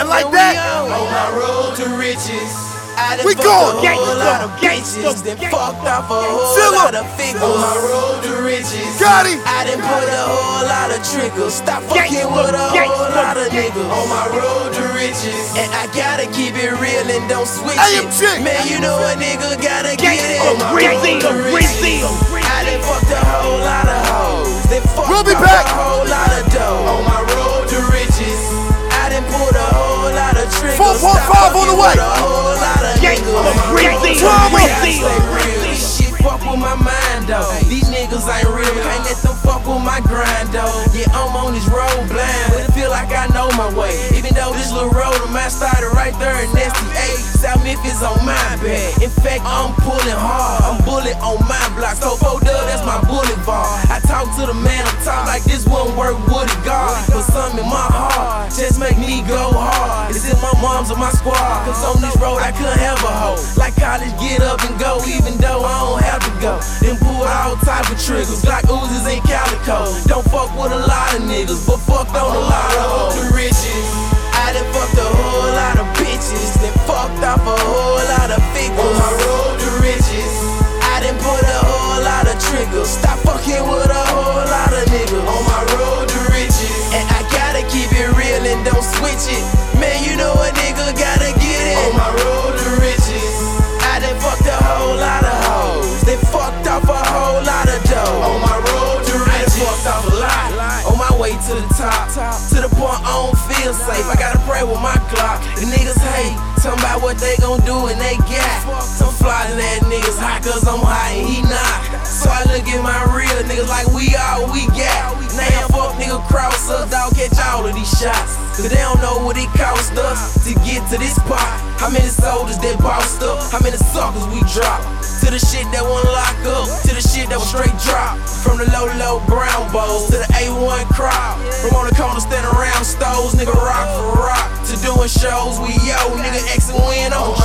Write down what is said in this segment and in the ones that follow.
And like that, On my road to riches. I We fucked going. a whole lot of Gangsta, bitches, then fucked off a whole Zilla. lot of figures. On my road to riches. got him. I done put a whole lot of triggers. Stop fucking with a whole lot of niggas. On my road to riches. And I gotta keep it real and don't switch AMG. it. Man, you know a nigga gotta get it. On my road to riches. I done fucked a whole lot of hoes. Then fucked We'll be back. a whole lot of dough. On my road to riches. Brazil, Drama. Brazil. Stay real. This shit fuck with my mind though. These niggas ain't real. Can't let them fuck with my grind though. Yeah, I'm on this road blind, but it feel like I know my way. Little road of mine started right there in STA, South Memphis on my back. In fact, I'm pulling hard. I'm bullet on my block. So four dub, that's my boulevard. I talk to the man on top like this won't work, would it God? But something in my heart just make me go hard. It's in my mom's or my squad. Cause on this road I couldn't have a hoe. Like college, get up and go, even though I don't have to go. Then pull all type of triggers, like Uzis and calico. Don't fuck with a lot of niggas, but fucked on a lot of hoes. Way to the top. To the point I don't feel safe. I gotta pray with my clock. The niggas hate. Talking about what they gon' do and they got. Some flying that niggas hot cause I'm hot and he not. So I look at my real niggas like we all we got. Of these shots. Cause they don't know what it cost us to get to this pot. How many soldiers that bossed up? How many suckers we dropped? To the shit that won't lock up, to the shit that was straight drop. From the low, low brown bowls to the A1 crop. From on the corner standing around stoves, nigga rock for rock. To doing shows, we yo, nigga X and win on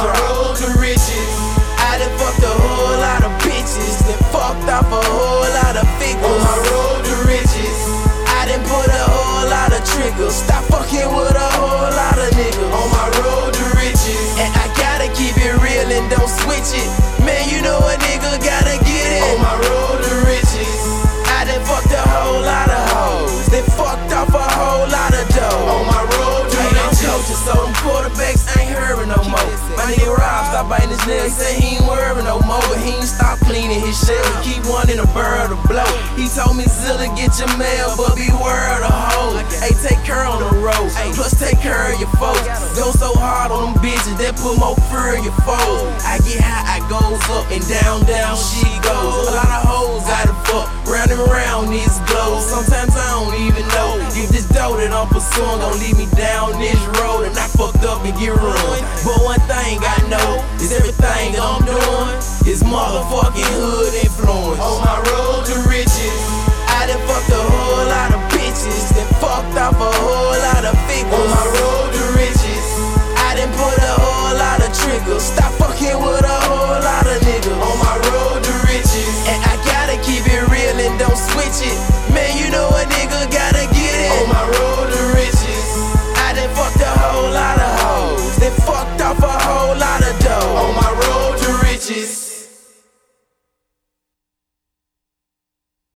Biting his nails, say he ain't worried no more. But he ain't stop cleaning his shell. He keep wanting a bird to blow. He told me Zilla get your mail, but be beware of the hoe. Hey, take care on the road. Plus take care of your folks. Go so hard on them bitches that put more fear in your foes. I get high, I goes up and down, down she goes. A lot of hoes out of fuck, round and round these glows. Sometimes I don't even know if this dough that I'm pursuing gon' lead me down this road and I fucked up and get ruined. But one thing I know is everything I'm doing is motherfucking hood influence. On my road to riches, I done fucked a whole lot of bitches, then fucked off a whole lot of figures. On my road to riches, I done put a whole lot of triggers. Stop fucking with a whole lot of niggas. On my road to riches, and I gotta keep it real and don't switch it.